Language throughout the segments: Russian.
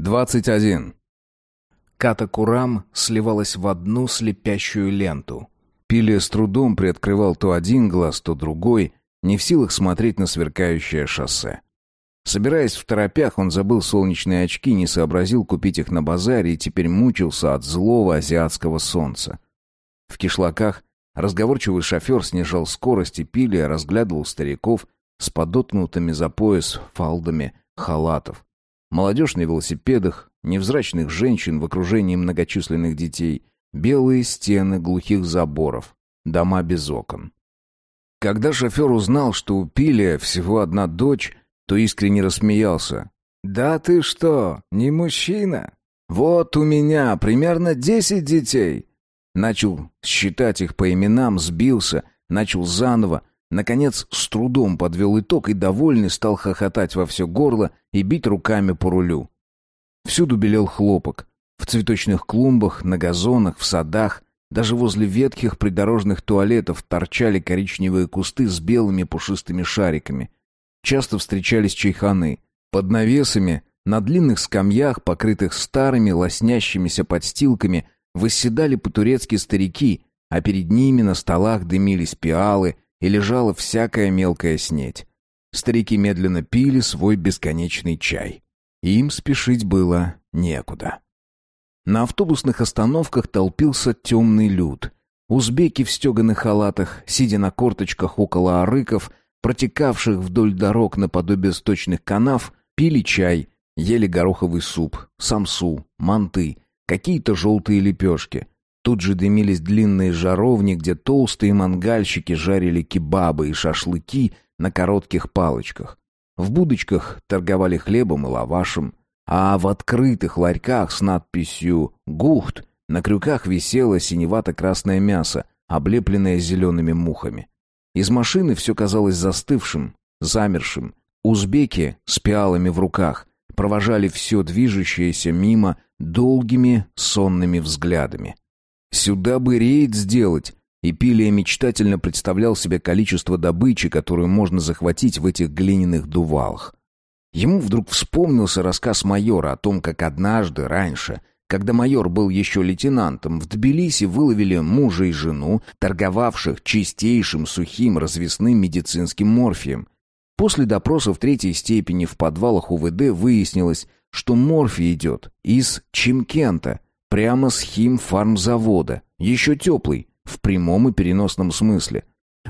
21. Ката-Курам сливалась в одну слепящую ленту. Пилия с трудом приоткрывал то один глаз, то другой, не в силах смотреть на сверкающее шоссе. Собираясь в торопях, он забыл солнечные очки, не сообразил купить их на базаре и теперь мучился от злого азиатского солнца. В кишлаках разговорчивый шофер снижал скорость, и Пилия разглядывал стариков с подоткнутыми за пояс фалдами халатов. Молодежь на велосипедах, невзрачных женщин в окружении многочисленных детей, белые стены глухих заборов, дома без окон. Когда шофер узнал, что у Пилия всего одна дочь, то искренне рассмеялся. «Да ты что, не мужчина? Вот у меня примерно десять детей!» Начал считать их по именам, сбился, начал заново, наконец с трудом подвел итог и, довольный, стал хохотать во все горло и бить руками по рулю. Всюду белел хлопок. В цветочных клумбах, на газонах, в садах, даже возле ветхих придорожных туалетов торчали коричневые кусты с белыми пушистыми шариками. Часто встречались чайханы. Под навесами, на длинных скамьях, покрытых старыми лоснящимися подстилками, восседали по-турецки старики, а перед ними на столах дымились пиалы и лежала всякая мелкая снеть. Старики медленно пили свой бесконечный чай. Им спешить было некуда. На автобусных остановках толпился темный люд. Узбеки в стеганых халатах, сидя на корточках около арыков, протекавших вдоль дорог наподобие сточных канав, пили чай, ели гороховый суп, самсу, манты, какие-то желтые лепешки. Тут же дымились длинные жаровни, где толстые мангальщики жарили кебабы и шашлыки на коротких палочках. В будочках торговали хлебом и лавашем, а в открытых ларьках с надписью «Гухт» на крюках висело синевато-красное мясо, облепленное зелеными мухами. Из машины все казалось застывшим, замершим. Узбеки с пиалами в руках провожали все движущееся мимо долгими сонными взглядами. Сюда бы рейд сделать, и Пилия мечтательно представлял себе количество добычи, которую можно захватить в этих глиняных дувалах. Ему вдруг вспомнился рассказ майора о том, как однажды раньше когда майор был еще лейтенантом, в Тбилиси выловили мужа и жену, торговавших чистейшим сухим развесным медицинским морфием. После допроса в третьей степени в подвалах УВД выяснилось, что морфий идет из Чимкента, прямо с химфармзавода, еще теплый, в прямом и переносном смысле.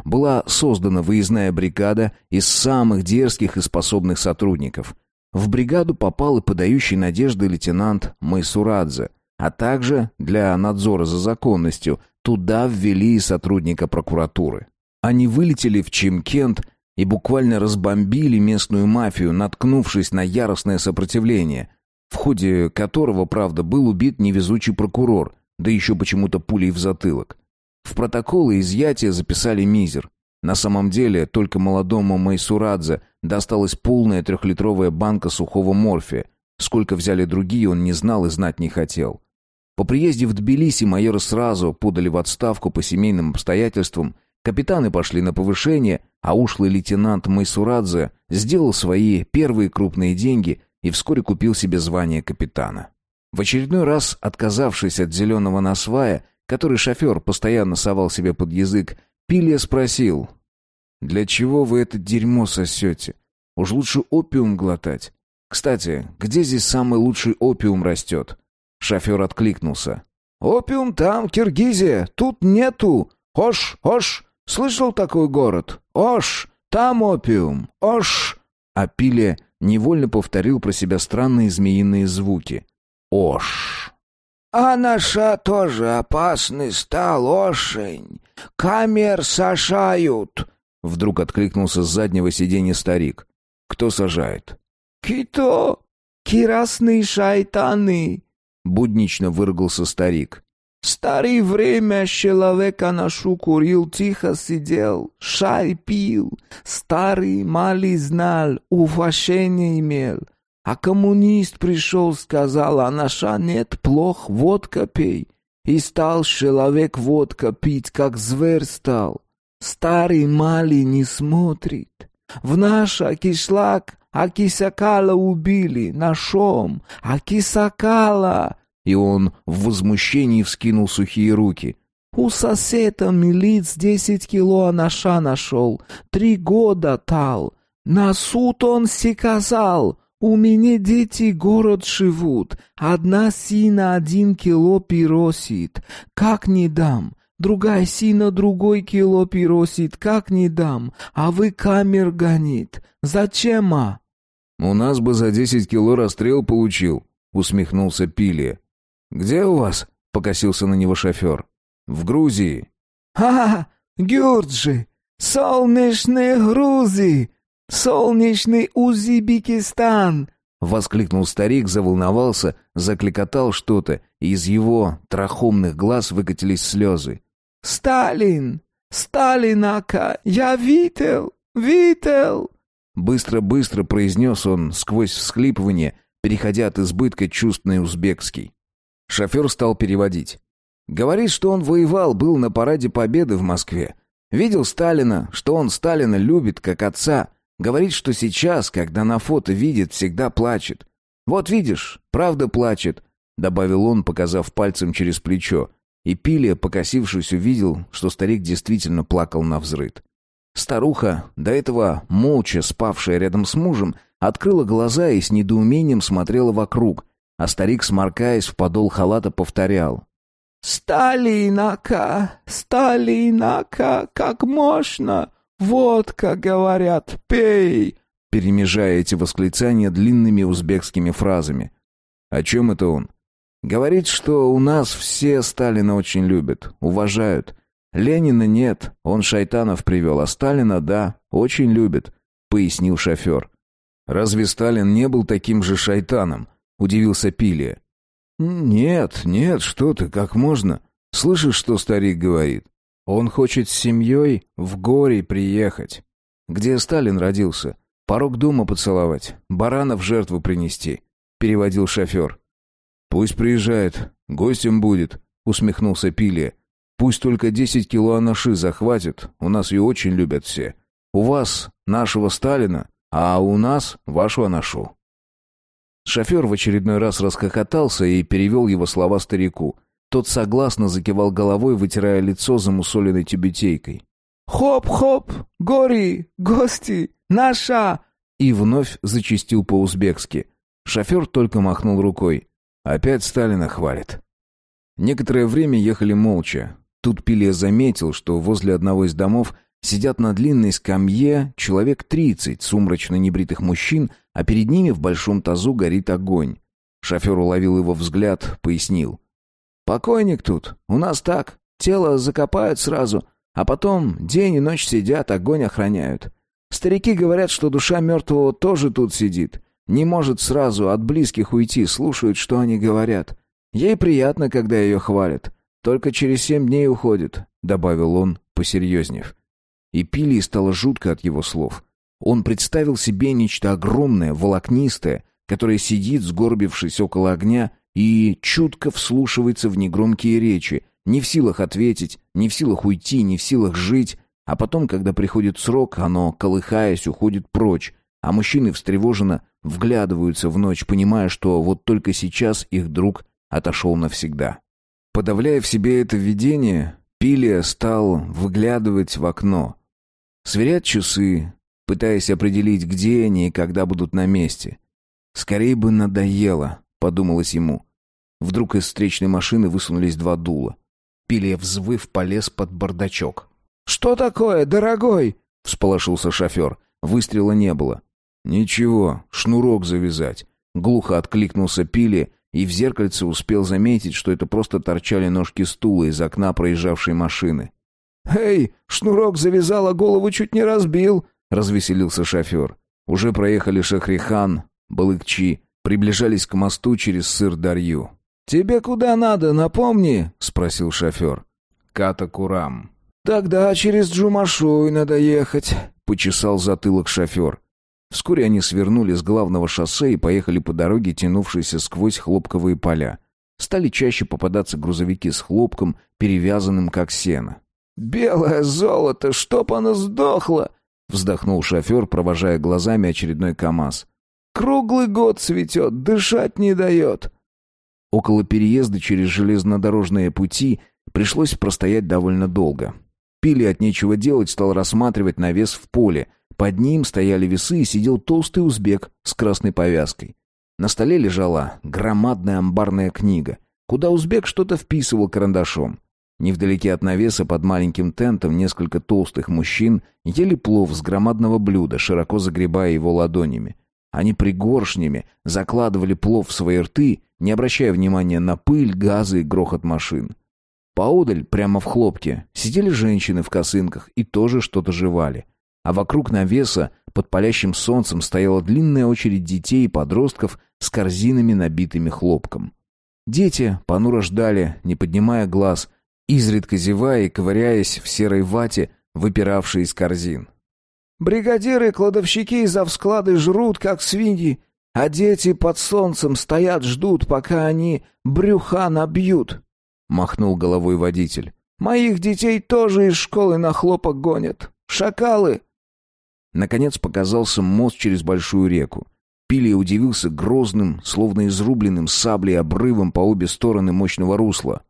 Была создана выездная бригада из самых дерзких и способных сотрудников – в бригаду попал и подающий надежды лейтенант Майсурадзе, а также для надзора за законностью туда ввели и сотрудника прокуратуры. Они вылетели в Чимкент и буквально разбомбили местную мафию, наткнувшись на яростное сопротивление, в ходе которого, правда, был убит невезучий прокурор, да еще почему-то пулей в затылок. В протоколы изъятия записали мизер. На самом деле, только молодому Майсурадзе досталась полная трехлитровая банка сухого морфия. Сколько взяли другие, он не знал и знать не хотел. По приезде в Тбилиси майора сразу подали в отставку по семейным обстоятельствам, капитаны пошли на повышение, а ушлый лейтенант Майсурадзе сделал свои первые крупные деньги и вскоре купил себе звание капитана. В очередной раз, отказавшись от зеленого насвая, который шофер постоянно совал себе под язык, Пилия спросил, «Для чего вы это дерьмо сосете? Уж лучше опиум глотать. Кстати, где здесь самый лучший опиум растет?» Шофер откликнулся. «Опиум там, Киргизия, тут нету. Ош, Ош, слышал такой город? Ош, там опиум, Ош!» А Пилия невольно повторил про себя странные змеиные звуки. «Ош!» «А наша тоже опасный стал, ошень. Камер сажают!» Вдруг откликнулся с заднего сиденья старик. «Кто сажает?» «Кито! Кирасные шайтаны!» Буднично выругался старик. «Старый время человека нашу курил, тихо сидел, шай пил. Старый мали знал, уважение имел. А коммунист пришел, сказал, а наша нет, плох, водка пей. И стал человек водка пить, как зверь стал. Старый мали не смотрит. В наша кишлак а кисакала убили, ножом, а кисакала!» И он в возмущении вскинул сухие руки. «У соседа милиц десять кило анаша нашел, три года тал. На суд он сиказал, у меня дети город живут, одна сина один кило пиросит, как не дам?» Другая сина другой кило пиросит, как не дам, а вы камер гонит. Зачем, а? У нас бы за десять кило расстрел получил, усмехнулся Пили. Где у вас? Покосился на него шофер. В Грузии. А, Гюрджи, солнечные Грузии, солнечный Узбекистан. Воскликнул старик, заволновался, закликотал что-то, и из его трахомных глаз выкатились слезы. «Сталин! Сталинака! Я видел! Видел!» Быстро-быстро произнес он сквозь всхлипывание, переходя от избытка чувств на узбекский. Шофер стал переводить. Говорит, что он воевал, был на параде Победы в Москве. Видел Сталина, что он Сталина любит, как отца. Говорит, что сейчас, когда на фото видит, всегда плачет. «Вот видишь, правда плачет», — добавил он, показав пальцем через плечо. И Пилия, покосившись, увидел, что старик действительно плакал на взрыд. Старуха, до этого молча спавшая рядом с мужем, открыла глаза и с недоумением смотрела вокруг, а старик, сморкаясь в подол халата, повторял. «Сталинака! Сталинака! Как можно? Водка, говорят, пей!» перемежая эти восклицания длинными узбекскими фразами. «О чем это он?» Говорит, что у нас все Сталина очень любят, уважают. Ленина нет, он шайтанов привел, а Сталина, да, очень любит, пояснил шофер. Разве Сталин не был таким же шайтаном? Удивился Пилия. Нет, нет, что ты, как можно? Слышишь, что старик говорит? Он хочет с семьей в горе приехать. Где Сталин родился? Порог дома поцеловать, барана в жертву принести, переводил шофер. «Пусть приезжает, гостем будет», — усмехнулся Пилия. «Пусть только десять кило анаши захватит, у нас ее очень любят все. У вас нашего Сталина, а у нас вашу анашу». Шофер в очередной раз расхохотался и перевел его слова старику. Тот согласно закивал головой, вытирая лицо замусоленной тюбетейкой. «Хоп-хоп! Гори! Гости! Наша!» И вновь зачистил по-узбекски. Шофер только махнул рукой. Опять Сталина хвалит. Некоторое время ехали молча. Тут Пилия заметил, что возле одного из домов сидят на длинной скамье человек тридцать сумрачно небритых мужчин, а перед ними в большом тазу горит огонь. Шофер уловил его взгляд, пояснил. «Покойник тут. У нас так. Тело закопают сразу, а потом день и ночь сидят, огонь охраняют. Старики говорят, что душа мертвого тоже тут сидит. Не может сразу от близких уйти, слушают, что они говорят. Ей приятно, когда ее хвалят. Только через семь дней уходит», — добавил он, посерьезнев. И Пилии стало жутко от его слов. Он представил себе нечто огромное, волокнистое, которое сидит, сгорбившись около огня, и чутко вслушивается в негромкие речи, не в силах ответить, не в силах уйти, не в силах жить, а потом, когда приходит срок, оно, колыхаясь, уходит прочь, а мужчины встревоженно вглядываются в ночь, понимая, что вот только сейчас их друг отошел навсегда. Подавляя в себе это видение, Пилия стал выглядывать в окно, сверять часы, пытаясь определить, где они и когда будут на месте. «Скорее бы надоело», — подумалось ему. Вдруг из встречной машины высунулись два дула. Пилия, взвыв, полез под бардачок. «Что такое, дорогой?» — всполошился шофер. Выстрела не было. «Ничего, шнурок завязать», — глухо откликнулся Пили и в зеркальце успел заметить, что это просто торчали ножки стула из окна проезжавшей машины. «Эй, шнурок завязал, а голову чуть не разбил», — развеселился шофер. Уже проехали Шахрихан, Балыкчи, приближались к мосту через Сыр-Дарью. «Тебе куда надо, напомни?» — спросил шофер. «Ката-Курам». «Тогда через Джумашуй надо ехать», — почесал затылок шофер. Вскоре они свернули с главного шоссе и поехали по дороге, тянувшейся сквозь хлопковые поля. Стали чаще попадаться грузовики с хлопком, перевязанным как сено. «Белое золото, чтоб оно сдохло!» Вздохнул шофер, провожая глазами очередной КАМАЗ. «Круглый год цветет, дышать не дает». Около переезда через железнодорожные пути пришлось простоять довольно долго. Пили от нечего делать, стал рассматривать навес в поле. Под ним стояли весы и сидел толстый узбек с красной повязкой. На столе лежала громадная амбарная книга, куда узбек что-то вписывал карандашом. Невдалеке от навеса под маленьким тентом несколько толстых мужчин ели плов с громадного блюда, широко загребая его ладонями. Они пригоршнями закладывали плов в свои рты, не обращая внимания на пыль, газы и грохот машин. Поодаль, прямо в хлопке, сидели женщины в косынках и тоже что-то жевали. А вокруг навеса под палящим солнцем стояла длинная очередь детей и подростков с корзинами, набитыми хлопком. Дети понуро ждали, не поднимая глаз, изредка зевая и ковыряясь в серой вате, выпиравшей из корзин. «Бригадиры и кладовщики из склады жрут, как свиньи, а дети под солнцем стоят, ждут, пока они брюха набьют», — махнул головой водитель. «Моих детей тоже из школы на хлопок гонят. Шакалы!» Наконец показался мост через большую реку. Пилия удивился грозным, словно изрубленным саблей обрывом по обе стороны мощного русла.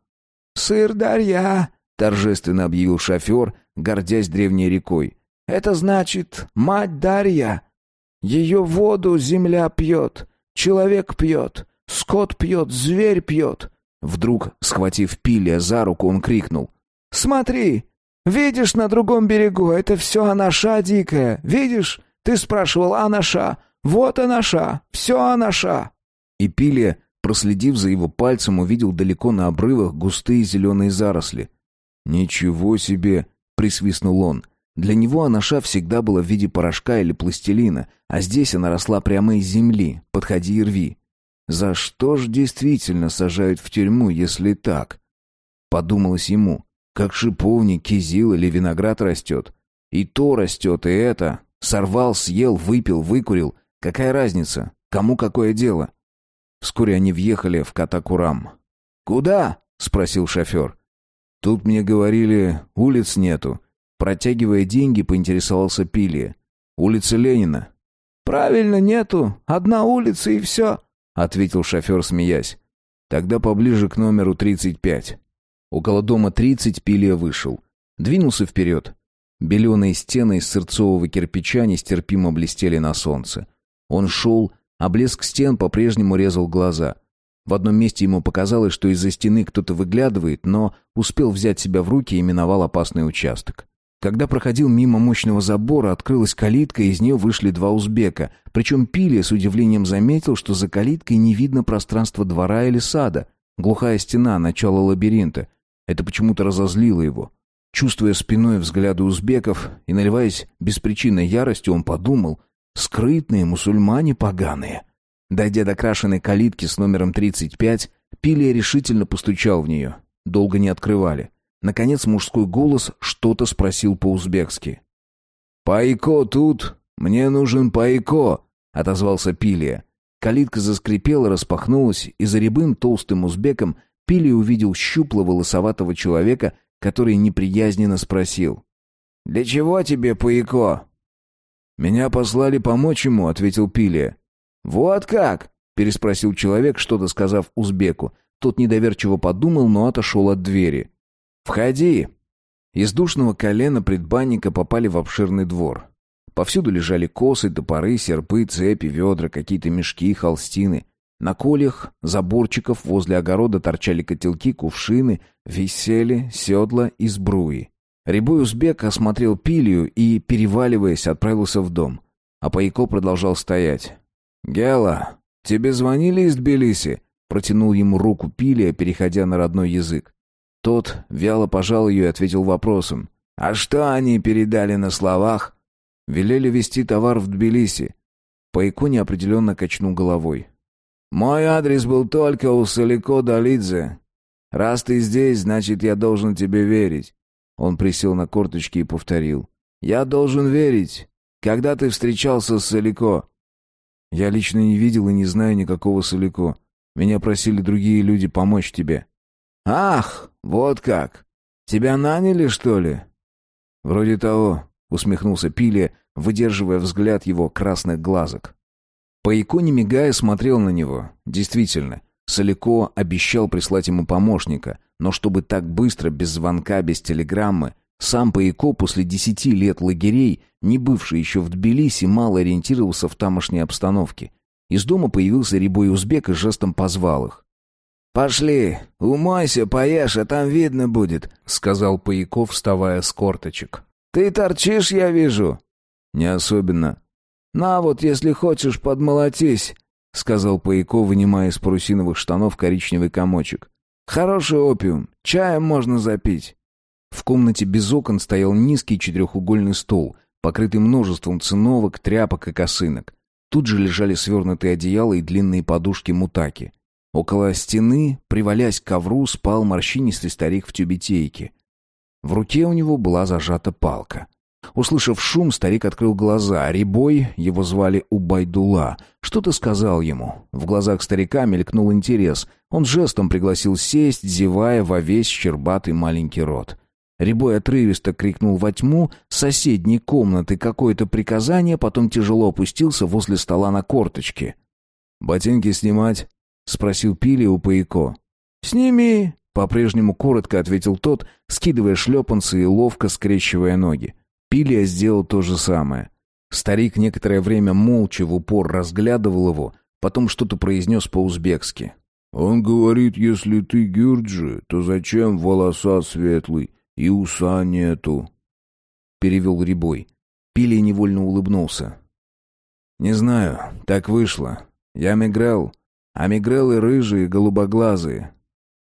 «Сыр-дарья!» — торжественно объявил шофер, гордясь древней рекой. «Это значит мать Дарья. Ее воду земля пьет, человек пьет, скот пьет, зверь пьет». Вдруг, схватив Пилия за руку, он крикнул. «Смотри, видишь на другом берегу, это все анаша дикая, видишь? Ты спрашивал анаша, вот анаша, все анаша». И Пилия Проследив за его пальцем, увидел далеко на обрывах густые зеленые заросли. «Ничего себе!» — присвистнул он. Для него анаша всегда была в виде порошка или пластилина, а здесь она росла прямо из земли, подходи и рви. За что ж действительно сажают в тюрьму, если так? Подумалось ему, как шиповник, кизил или виноград растет. И то растет, и это. Сорвал, съел, выпил, выкурил. Какая разница? Кому какое дело? Вскоре они въехали в Катакурам. «Куда?» — спросил шофер. «Тут мне говорили, улиц нету». Протягивая деньги, поинтересовался Пилия. «Улица Ленина». «Правильно, нету. Одна улица и все», — ответил шофер, смеясь. «Тогда поближе к номеру 35». Около дома 30 Пилия вышел. Двинулся вперед. Беленые стены из сырцового кирпича нестерпимо блестели на солнце. Он шел, а блеск стен по-прежнему резал глаза. В одном месте ему показалось, что из-за стены кто-то выглядывает, но успел взять себя в руки и миновал опасный участок. Когда проходил мимо мощного забора, открылась калитка, и из нее вышли два узбека. Причем Пили с удивлением заметил, что за калиткой не видно пространства двора или сада. Глухая стена, начало лабиринта. Это почему-то разозлило его. Чувствуя спиной взгляды узбеков и наливаясь беспричинной яростью, он подумал — Скрытные мусульмане поганые. Дойдя до крашеной калитки с номером 35, Пилия решительно постучал в нее. Долго не открывали. Наконец мужской голос что-то спросил по-узбекски. «Пайко тут? Мне нужен пайко!» — отозвался Пилия. Калитка заскрипела, распахнулась, и за рябым толстым узбеком Пилия увидел щуплого лысоватого человека, который неприязненно спросил. «Для чего тебе пайко?» «Меня послали помочь ему», — ответил Пилия. «Вот как?» — переспросил человек, что-то сказав узбеку. Тот недоверчиво подумал, но отошел от двери. «Входи!» Из душного колена предбанника попали в обширный двор. Повсюду лежали косы, топоры, серпы, цепи, ведра, какие-то мешки, холстины. На колях, заборчиков возле огорода торчали котелки, кувшины, висели, седла и сбруи. Рябой узбек осмотрел пилью и, переваливаясь, отправился в дом. А Пайко продолжал стоять. «Гела, тебе звонили из Тбилиси?» Протянул ему руку Пилия, переходя на родной язык. Тот вяло пожал ее и ответил вопросом. «А что они передали на словах?» «Велели вести товар в Тбилиси». Пайко неопределенно качнул головой. «Мой адрес был только у Салико Долидзе. Раз ты здесь, значит, я должен тебе верить. Он присел на корточки и повторил. «Я должен верить. Когда ты встречался с Солико?» «Я лично не видел и не знаю никакого Солико. Меня просили другие люди помочь тебе». «Ах, вот как! Тебя наняли, что ли?» «Вроде того. усмехнулся Пилия, выдерживая взгляд его красных глазок. Паяко, не мигая, смотрел на него. Действительно, Солико обещал прислать ему помощника, но чтобы так быстро, без звонка, без телеграммы, сам Паяко после десяти лет лагерей, не бывший еще в Тбилиси, мало ориентировался в тамошней обстановке. Из дома появился рябой узбек и жестом позвал их. «Пошли, умойся, поешь, а там видно будет», — сказал Паяков, вставая с корточек. «Ты торчишь, я вижу». «Не особенно». «На вот, если хочешь, подмолотись», — сказал Паяков, вынимая из парусиновых штанов коричневый комочек. «Хороший опиум, чаем можно запить». В комнате без окон стоял низкий четырехугольный стол, покрытый множеством циновок, тряпок и косынок. Тут же лежали свернутые одеяла и длинные подушки мутаки. Около стены, привалясь к ковру, спал морщинистый старик в тюбетейке. В руке у него была зажата палка. Услышав шум, старик открыл глаза. Рябой, его звали Убайдула, что-то сказал ему. В глазах старика мелькнул интерес. Он жестом пригласил сесть, зевая во весь щербатый маленький рот. Рябой отрывисто крикнул во тьму соседней комнаты какое-то приказание, потом тяжело опустился возле стола на корточки. «Ботинки снимать?» — спросил Пили у Паяко. «Сними!» — по-прежнему коротко ответил тот, скидывая шлепанцы и ловко скрещивая ноги. Пилия сделал то же самое. Старик некоторое время молча в упор разглядывал его, потом что-то произнес по-узбекски. «Он говорит, если ты Гюрджи, то зачем волоса светлый и уса нету?» Перевел Рябой. Пилия невольно улыбнулся. «Не знаю, так вышло. Я мигрел, а мигрелы рыжие, голубоглазые».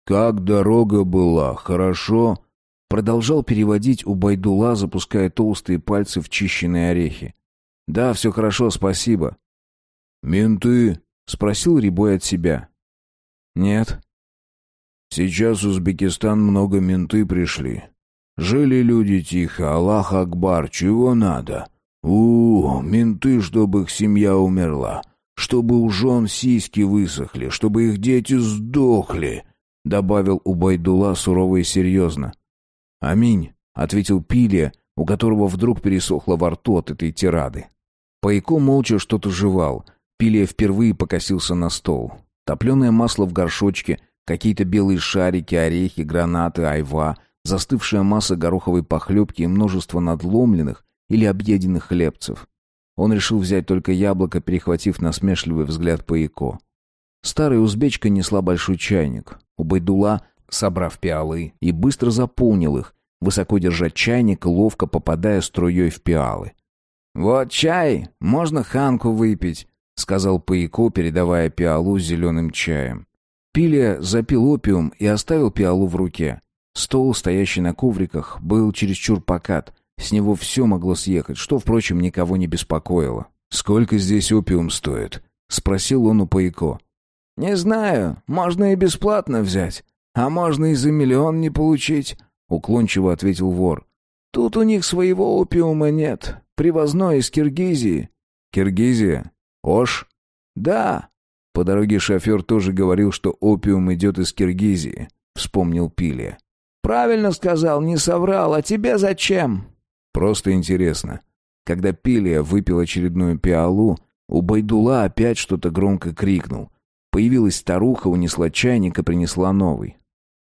«Как дорога была, хорошо?» Продолжал переводить у Байдула, запуская толстые пальцы в чищенные орехи. «Да, все хорошо, спасибо». «Менты?» — спросил Рябой от себя. «Нет». «Сейчас в Узбекистан много менты пришли. Жили люди тихо, Аллах Акбар, чего надо? у, менты, чтобы их семья умерла, чтобы у жен сиськи высохли, чтобы их дети сдохли», — добавил Убайдула сурово и серьезно. «Аминь», — ответил Пилия, у которого вдруг пересохло во рту от этой тирады. Пайко молча что-то жевал. Пилия впервые покосился на стол. Топленое масло в горшочке, какие-то белые шарики, орехи, гранаты, айва, застывшая масса гороховой похлебки и множество надломленных или объеденных хлебцев. Он решил взять только яблоко, перехватив насмешливый взгляд Паяко. Старая узбечка несла большой чайник. У Байдула собрав пиалы, и быстро заполнил их, высоко держа чайник, ловко попадая струей в пиалы. «Вот чай, можно ханку выпить», — сказал Паяко, передавая пиалу с зеленым чаем. Пилия запил опиум и оставил пиалу в руке. Стол, стоящий на ковриках, был чересчур покат, с него все могло съехать, что, впрочем, никого не беспокоило. «Сколько здесь опиум стоит?» — спросил он у Паяко. «Не знаю, можно и бесплатно взять. «А можно и за миллион не получить», — уклончиво ответил вор. «Тут у них своего опиума нет. Привозной из Киргизии». «Киргизия? Ош?» «Да». По дороге шофер тоже говорил, что опиум идет из Киргизии, — вспомнил Пилия. «Правильно сказал, не соврал. А тебе зачем?» «Просто интересно». Когда Пилия выпил очередную пиалу, у Байдула опять что-то громко крикнул. Появилась старуха, унесла чайник и принесла новый.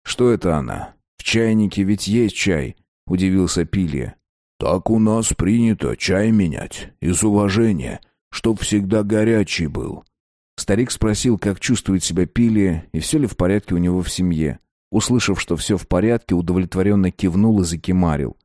«Что это она? В чайнике ведь есть чай», — удивился Пилия. «Так у нас принято чай менять, из уважения, чтоб всегда горячий был». Старик спросил, как чувствует себя Пилия и все ли в порядке у него в семье. Услышав, что все в порядке, удовлетворенно кивнул и закимарил.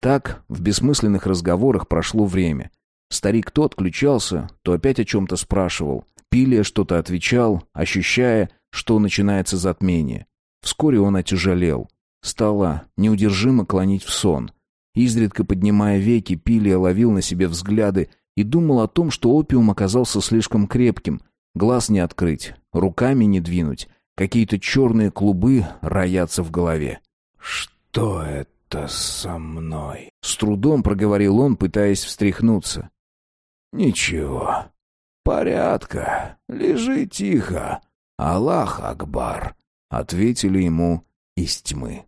Так, в бессмысленных разговорах прошло время. Старик то отключался, то опять о чем-то спрашивал. Пилия что-то отвечал, ощущая, что начинается затмение. Вскоре он отяжелел. Стало неудержимо клонить в сон. Изредка поднимая веки, Пилия ловил на себе взгляды и думал о том, что опиум оказался слишком крепким. Глаз не открыть, руками не двинуть. Какие-то черные клубы роятся в голове. «Что это со мной?» С трудом проговорил он, пытаясь встряхнуться. «Ничего. Порядка. Лежи тихо. Аллах Акбар ответили ему из тьмы.